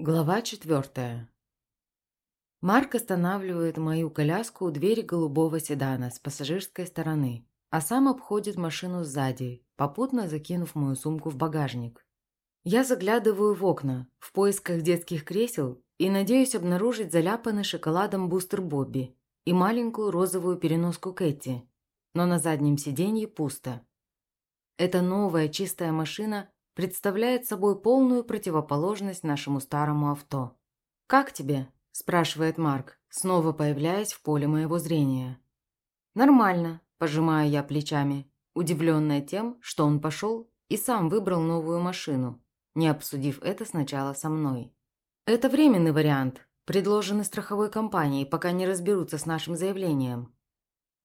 Глава четвертая. Марк останавливает мою коляску у двери голубого седана с пассажирской стороны, а сам обходит машину сзади, попутно закинув мою сумку в багажник. Я заглядываю в окна в поисках детских кресел и надеюсь обнаружить заляпанный шоколадом бустер Бобби и маленькую розовую переноску Кэти, но на заднем сиденье пусто. Эта новая чистая машина представляет собой полную противоположность нашему старому авто. «Как тебе?» – спрашивает Марк, снова появляясь в поле моего зрения. «Нормально», – пожимаю я плечами, удивленная тем, что он пошел и сам выбрал новую машину, не обсудив это сначала со мной. Это временный вариант, предложенный страховой компанией, пока не разберутся с нашим заявлением.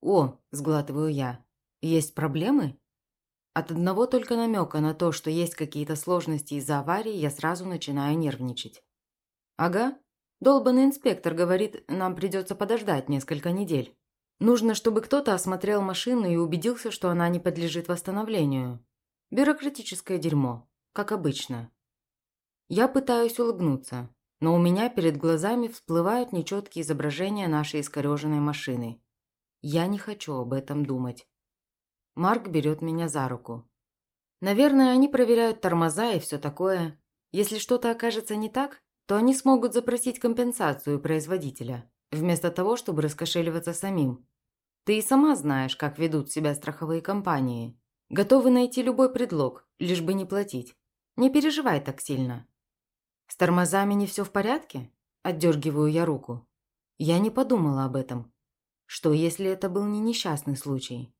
«О», – сглатываю я, – «есть проблемы?» От одного только намека на то, что есть какие-то сложности из-за аварии, я сразу начинаю нервничать. Ага. Долбанный инспектор говорит, нам придется подождать несколько недель. Нужно, чтобы кто-то осмотрел машину и убедился, что она не подлежит восстановлению. Бюрократическое дерьмо, как обычно. Я пытаюсь улыбнуться, но у меня перед глазами всплывают нечеткие изображения нашей искореженной машины. Я не хочу об этом думать. Марк берет меня за руку. Наверное, они проверяют тормоза и все такое. Если что-то окажется не так, то они смогут запросить компенсацию производителя, вместо того, чтобы раскошеливаться самим. Ты и сама знаешь, как ведут себя страховые компании. Готовы найти любой предлог, лишь бы не платить. Не переживай так сильно. С тормозами не все в порядке? Отдергиваю я руку. Я не подумала об этом. Что, если это был не несчастный случай?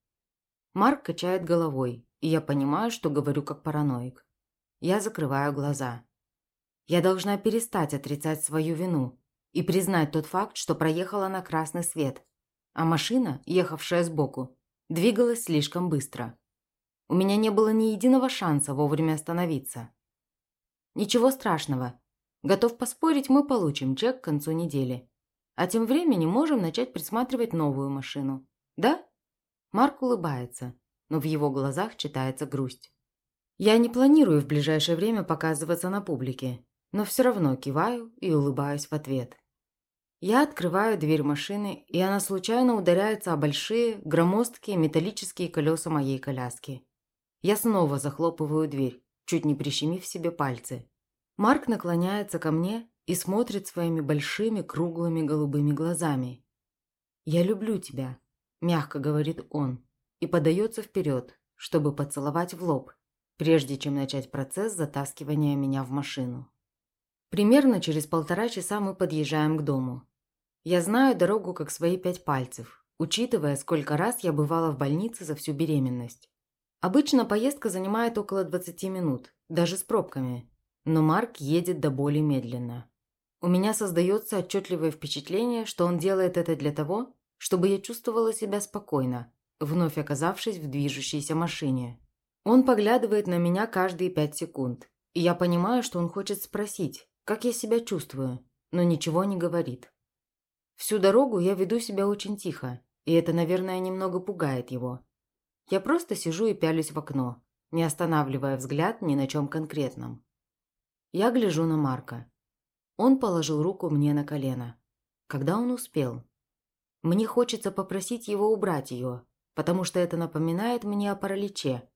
Марк качает головой, и я понимаю, что говорю как параноик. Я закрываю глаза. Я должна перестать отрицать свою вину и признать тот факт, что проехала на красный свет, а машина, ехавшая сбоку, двигалась слишком быстро. У меня не было ни единого шанса вовремя остановиться. Ничего страшного. Готов поспорить, мы получим чек к концу недели. А тем временем можем начать присматривать новую машину. Да? Марк улыбается, но в его глазах читается грусть. Я не планирую в ближайшее время показываться на публике, но все равно киваю и улыбаюсь в ответ. Я открываю дверь машины, и она случайно ударяется о большие, громоздкие металлические колеса моей коляски. Я снова захлопываю дверь, чуть не прищемив себе пальцы. Марк наклоняется ко мне и смотрит своими большими круглыми голубыми глазами. «Я люблю тебя», мягко говорит он, и подается вперед, чтобы поцеловать в лоб, прежде чем начать процесс затаскивания меня в машину. Примерно через полтора часа мы подъезжаем к дому. Я знаю дорогу как свои пять пальцев, учитывая, сколько раз я бывала в больнице за всю беременность. Обычно поездка занимает около 20 минут, даже с пробками, но Марк едет до боли медленно. У меня создается отчетливое впечатление, что он делает это для того, чтобы я чувствовала себя спокойно, вновь оказавшись в движущейся машине. Он поглядывает на меня каждые пять секунд, и я понимаю, что он хочет спросить, как я себя чувствую, но ничего не говорит. Всю дорогу я веду себя очень тихо, и это, наверное, немного пугает его. Я просто сижу и пялюсь в окно, не останавливая взгляд ни на чем конкретном. Я гляжу на Марка. Он положил руку мне на колено. Когда он успел? Мне хочется попросить его убрать ее, потому что это напоминает мне о параличе,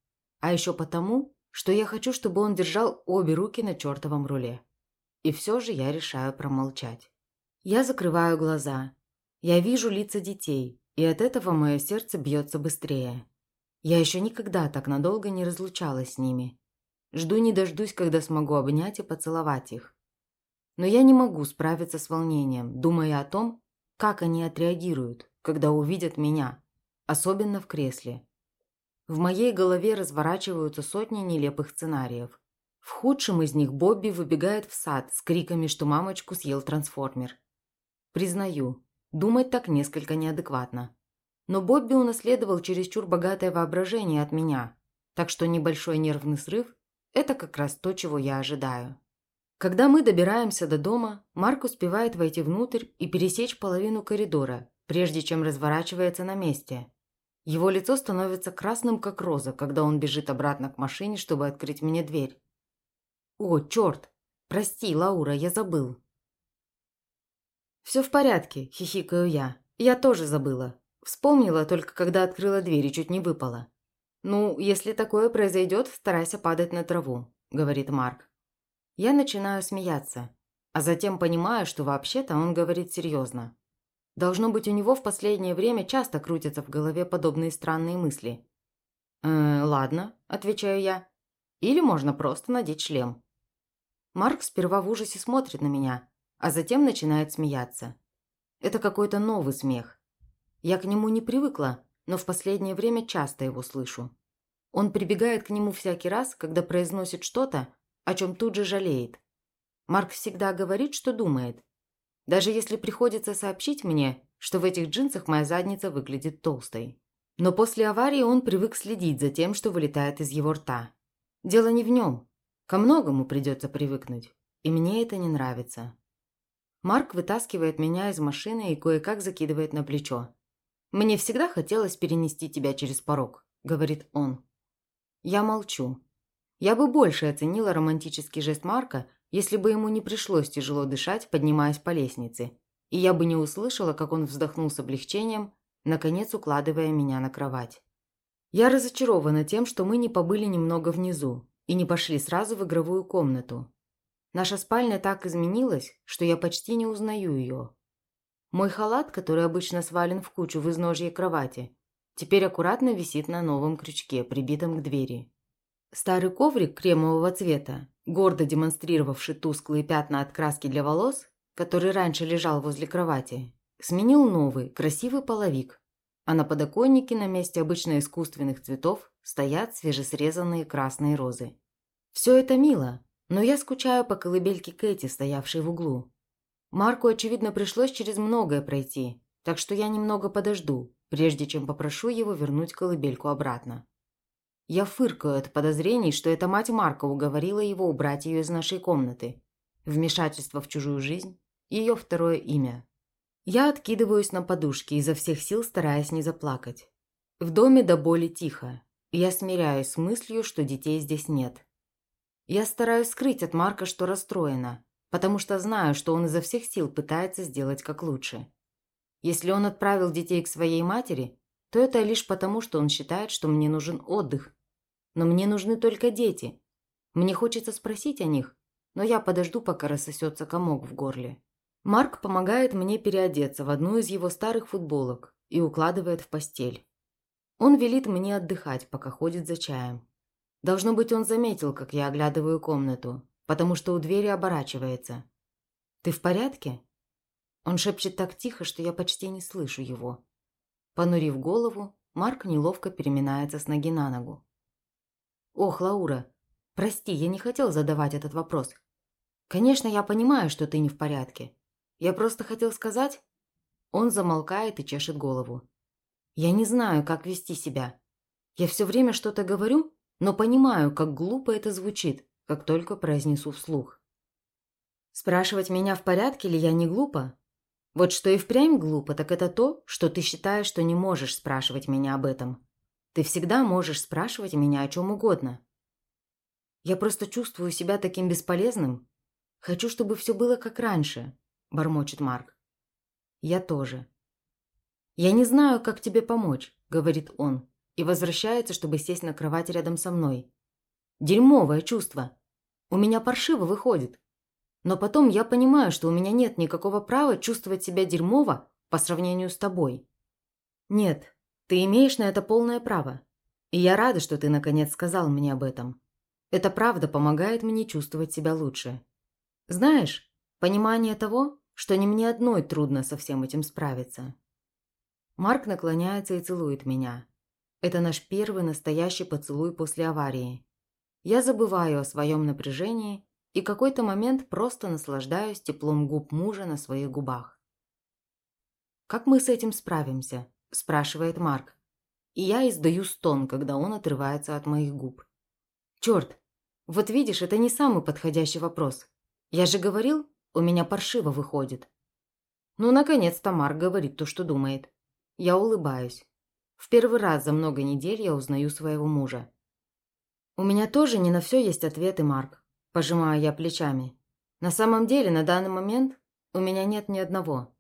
а еще потому, что я хочу, чтобы он держал обе руки на чертовом руле. И все же я решаю промолчать. Я закрываю глаза. Я вижу лица детей, и от этого мое сердце бьется быстрее. Я еще никогда так надолго не разлучалась с ними. Жду не дождусь, когда смогу обнять и поцеловать их. Но я не могу справиться с волнением, думая о том, как они отреагируют, когда увидят меня, особенно в кресле. В моей голове разворачиваются сотни нелепых сценариев. В худшем из них Бобби выбегает в сад с криками, что мамочку съел трансформер. Признаю, думать так несколько неадекватно. Но Бобби унаследовал чересчур богатое воображение от меня, так что небольшой нервный срыв – это как раз то, чего я ожидаю. Когда мы добираемся до дома, Марк успевает войти внутрь и пересечь половину коридора, прежде чем разворачивается на месте. Его лицо становится красным, как роза, когда он бежит обратно к машине, чтобы открыть мне дверь. «О, черт! «Прости, Лаура, я забыл». «Все в порядке», – хихикаю я. «Я тоже забыла. Вспомнила только, когда открыла дверь и чуть не выпала». «Ну, если такое произойдет, старайся падать на траву», – говорит Марк. Я начинаю смеяться, а затем понимаю, что вообще-то он говорит серьезно. Должно быть, у него в последнее время часто крутятся в голове подобные странные мысли. «Э, ладно», – отвечаю я. «Или можно просто надеть шлем». Марк сперва в ужасе смотрит на меня, а затем начинает смеяться. Это какой-то новый смех. Я к нему не привыкла, но в последнее время часто его слышу. Он прибегает к нему всякий раз, когда произносит что-то, о чем тут же жалеет. Марк всегда говорит, что думает. Даже если приходится сообщить мне, что в этих джинсах моя задница выглядит толстой. Но после аварии он привык следить за тем, что вылетает из его рта. Дело не в нем. Ко многому придется привыкнуть. И мне это не нравится. Марк вытаскивает меня из машины и кое-как закидывает на плечо. «Мне всегда хотелось перенести тебя через порог», – говорит он. Я молчу. Я бы больше оценила романтический жест Марка, если бы ему не пришлось тяжело дышать, поднимаясь по лестнице, и я бы не услышала, как он вздохнул с облегчением, наконец укладывая меня на кровать. Я разочарована тем, что мы не побыли немного внизу и не пошли сразу в игровую комнату. Наша спальня так изменилась, что я почти не узнаю ее. Мой халат, который обычно свален в кучу в изножье кровати, теперь аккуратно висит на новом крючке, прибитом к двери. Старый коврик кремового цвета, гордо демонстрировавший тусклые пятна от краски для волос, который раньше лежал возле кровати, сменил новый, красивый половик, а на подоконнике на месте обычно искусственных цветов стоят свежесрезанные красные розы. Все это мило, но я скучаю по колыбельке Кэти, стоявшей в углу. Марку, очевидно, пришлось через многое пройти, так что я немного подожду, прежде чем попрошу его вернуть колыбельку обратно. Я фыркаю от подозрений, что эта мать Марка уговорила его убрать ее из нашей комнаты. Вмешательство в чужую жизнь – ее второе имя. Я откидываюсь на подушки, изо всех сил стараясь не заплакать. В доме до боли тихо. Я смиряюсь с мыслью, что детей здесь нет. Я стараюсь скрыть от Марка, что расстроена, потому что знаю, что он изо всех сил пытается сделать как лучше. Если он отправил детей к своей матери, то это лишь потому, что он считает, что мне нужен отдых, но мне нужны только дети. Мне хочется спросить о них, но я подожду, пока рассосется комок в горле. Марк помогает мне переодеться в одну из его старых футболок и укладывает в постель. Он велит мне отдыхать, пока ходит за чаем. Должно быть, он заметил, как я оглядываю комнату, потому что у двери оборачивается. «Ты в порядке?» Он шепчет так тихо, что я почти не слышу его. Понурив голову, Марк неловко переминается с ноги на ногу. «Ох, Лаура, прости, я не хотел задавать этот вопрос. Конечно, я понимаю, что ты не в порядке. Я просто хотел сказать...» Он замолкает и чешет голову. «Я не знаю, как вести себя. Я все время что-то говорю, но понимаю, как глупо это звучит, как только произнесу вслух. Спрашивать меня, в порядке ли я не глупо? Вот что и впрямь глупо, так это то, что ты считаешь, что не можешь спрашивать меня об этом. Ты всегда можешь спрашивать меня о чем угодно. Я просто чувствую себя таким бесполезным. Хочу, чтобы все было как раньше, бормочет Марк. Я тоже. Я не знаю, как тебе помочь, говорит он, и возвращается, чтобы сесть на кровать рядом со мной. Дерьмовое чувство. У меня паршиво выходит. Но потом я понимаю, что у меня нет никакого права чувствовать себя дерьмово по сравнению с тобой. Нет, ты имеешь на это полное право. И я рада, что ты наконец сказал мне об этом. Это правда помогает мне чувствовать себя лучше. Знаешь, понимание того, что не мне одной трудно со всем этим справиться. Марк наклоняется и целует меня. Это наш первый настоящий поцелуй после аварии. Я забываю о своем напряжении и какой-то момент просто наслаждаюсь теплом губ мужа на своих губах. «Как мы с этим справимся?» – спрашивает Марк. И я издаю стон, когда он отрывается от моих губ. «Черт! Вот видишь, это не самый подходящий вопрос. Я же говорил, у меня паршиво выходит». Ну, наконец-то Марк говорит то, что думает. Я улыбаюсь. В первый раз за много недель я узнаю своего мужа. «У меня тоже не на все есть ответы, Марк», – пожимаю я плечами. На самом деле, на данный момент у меня нет ни одного.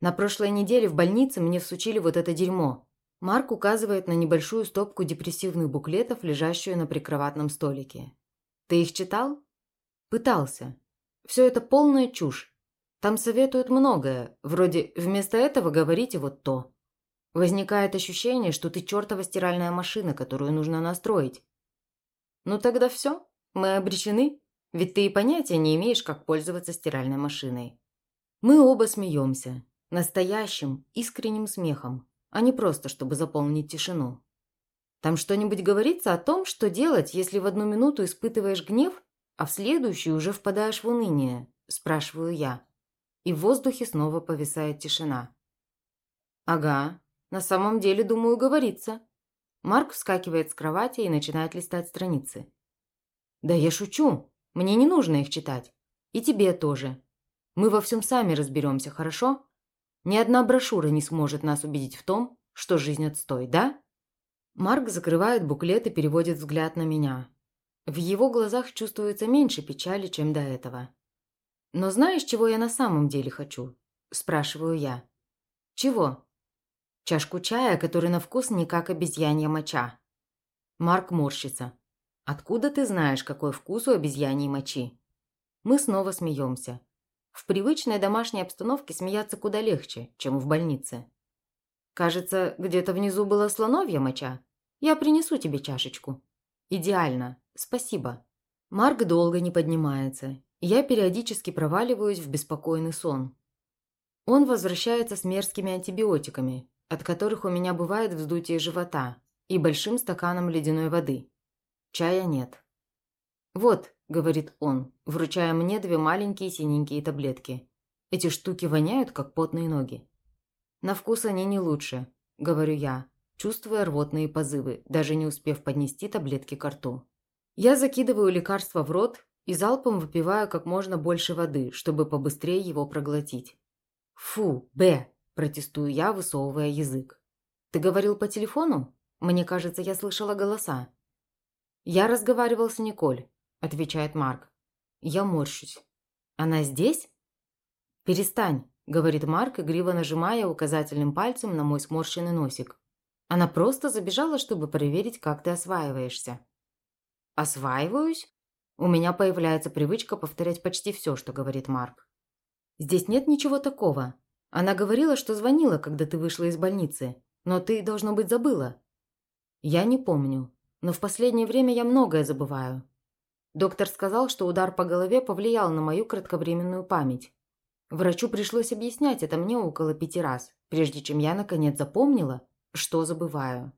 На прошлой неделе в больнице мне всучили вот это дерьмо. Марк указывает на небольшую стопку депрессивных буклетов, лежащую на прикроватном столике. Ты их читал? Пытался. Все это полная чушь. Там советуют многое, вроде «вместо этого говорите вот то». Возникает ощущение, что ты чертова стиральная машина, которую нужно настроить. Ну тогда все, мы обречены, ведь ты и понятия не имеешь, как пользоваться стиральной машиной. Мы оба смеемся, настоящим, искренним смехом, а не просто, чтобы заполнить тишину. Там что-нибудь говорится о том, что делать, если в одну минуту испытываешь гнев, а в следующую уже впадаешь в уныние, спрашиваю я. И в воздухе снова повисает тишина. Ага, на самом деле, думаю, говорится. Марк вскакивает с кровати и начинает листать страницы. Да я шучу. Мне не нужно их читать. И тебе тоже. Мы во всем сами разберемся, хорошо? Ни одна брошюра не сможет нас убедить в том, что жизнь отстой, да? Марк закрывает буклет и переводит взгляд на меня. В его глазах чувствуется меньше печали, чем до этого. «Но знаешь, чего я на самом деле хочу?» – спрашиваю я. «Чего?» Чашку чая, который на вкус не как обезьянья моча. Марк морщится. «Откуда ты знаешь, какой вкус у обезьяньей мочи?» Мы снова смеемся. В привычной домашней обстановке смеяться куда легче, чем в больнице. «Кажется, где-то внизу была слоновья моча. Я принесу тебе чашечку». «Идеально. Спасибо». Марк долго не поднимается. Я периодически проваливаюсь в беспокойный сон. Он возвращается с мерзкими антибиотиками, от которых у меня бывает вздутие живота, и большим стаканом ледяной воды. Чая нет. «Вот», — говорит он, вручая мне две маленькие синенькие таблетки. «Эти штуки воняют, как потные ноги». «На вкус они не лучше», — говорю я, чувствуя рвотные позывы, даже не успев поднести таблетки к рту. Я закидываю лекарство в рот и залпом выпиваю как можно больше воды, чтобы побыстрее его проглотить. «Фу, Б!» Протестую я, высовывая язык. «Ты говорил по телефону? Мне кажется, я слышала голоса». «Я разговаривал с Николь», – отвечает Марк. Я морщусь. «Она здесь?» «Перестань», – говорит Марк, игриво нажимая указательным пальцем на мой сморщенный носик. «Она просто забежала, чтобы проверить, как ты осваиваешься». «Осваиваюсь?» У меня появляется привычка повторять почти все, что говорит Марк. «Здесь нет ничего такого. Она говорила, что звонила, когда ты вышла из больницы, но ты, должно быть, забыла. Я не помню, но в последнее время я многое забываю. Доктор сказал, что удар по голове повлиял на мою кратковременную память. Врачу пришлось объяснять это мне около пяти раз, прежде чем я, наконец, запомнила, что забываю.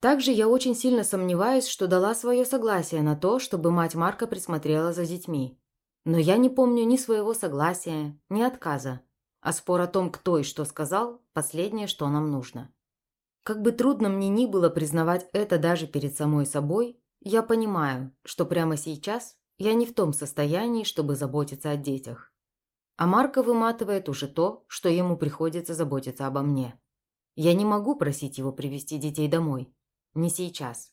Также я очень сильно сомневаюсь, что дала свое согласие на то, чтобы мать Марка присмотрела за детьми. Но я не помню ни своего согласия, ни отказа. А спор о том, кто и что сказал – последнее, что нам нужно. Как бы трудно мне ни было признавать это даже перед самой собой, я понимаю, что прямо сейчас я не в том состоянии, чтобы заботиться о детях. А Марка выматывает уже то, что ему приходится заботиться обо мне. Я не могу просить его привести детей домой. Не сейчас.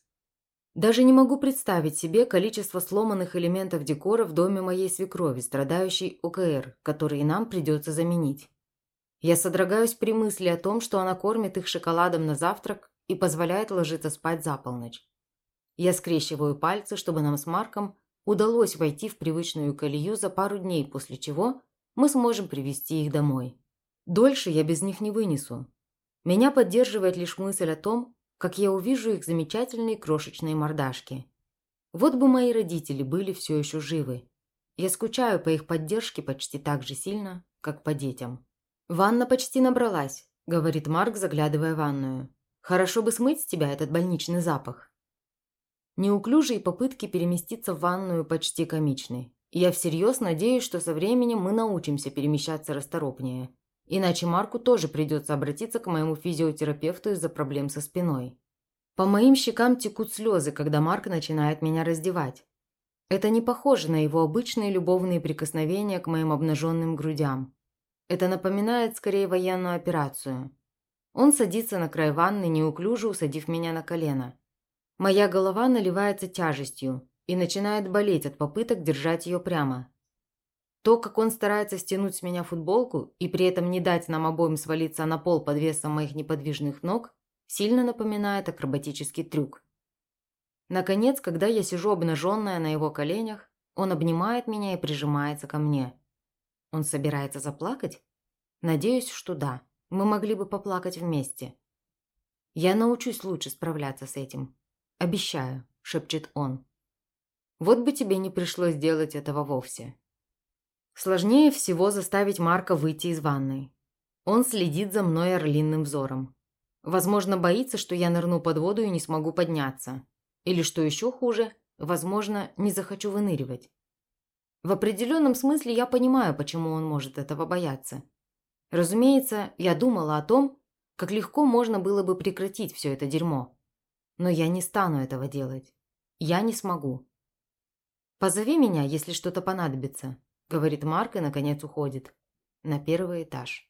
Даже не могу представить себе количество сломанных элементов декора в доме моей свекрови, страдающей ОКР, которые нам придется заменить. Я содрогаюсь при мысли о том, что она кормит их шоколадом на завтрак и позволяет ложиться спать за полночь. Я скрещиваю пальцы, чтобы нам с Марком удалось войти в привычную колею за пару дней, после чего мы сможем привести их домой. Дольше я без них не вынесу. Меня поддерживает лишь мысль о том, как я увижу их замечательные крошечные мордашки. Вот бы мои родители были все еще живы. Я скучаю по их поддержке почти так же сильно, как по детям. «Ванна почти набралась», – говорит Марк, заглядывая в ванную. «Хорошо бы смыть с тебя этот больничный запах». Неуклюжие попытки переместиться в ванную почти комичны. я всерьез надеюсь, что со временем мы научимся перемещаться расторопнее. Иначе Марку тоже придется обратиться к моему физиотерапевту из-за проблем со спиной. По моим щекам текут слезы, когда Марк начинает меня раздевать. Это не похоже на его обычные любовные прикосновения к моим обнаженным грудям. Это напоминает скорее военную операцию. Он садится на край ванны, неуклюже усадив меня на колено. Моя голова наливается тяжестью и начинает болеть от попыток держать ее прямо. То, как он старается стянуть с меня футболку и при этом не дать нам обоим свалиться на пол под весом моих неподвижных ног, сильно напоминает акробатический трюк. Наконец, когда я сижу обнаженная на его коленях, он обнимает меня и прижимается ко мне. Он собирается заплакать? Надеюсь, что да. Мы могли бы поплакать вместе. Я научусь лучше справляться с этим. Обещаю, шепчет он. Вот бы тебе не пришлось делать этого вовсе. Сложнее всего заставить Марка выйти из ванной. Он следит за мной орлиным взором. Возможно, боится, что я нырну под воду и не смогу подняться. Или, что еще хуже, возможно, не захочу выныривать. В определенном смысле я понимаю, почему он может этого бояться. Разумеется, я думала о том, как легко можно было бы прекратить все это дерьмо. Но я не стану этого делать. Я не смогу. «Позови меня, если что-то понадобится», – говорит Марк и, наконец, уходит. На первый этаж.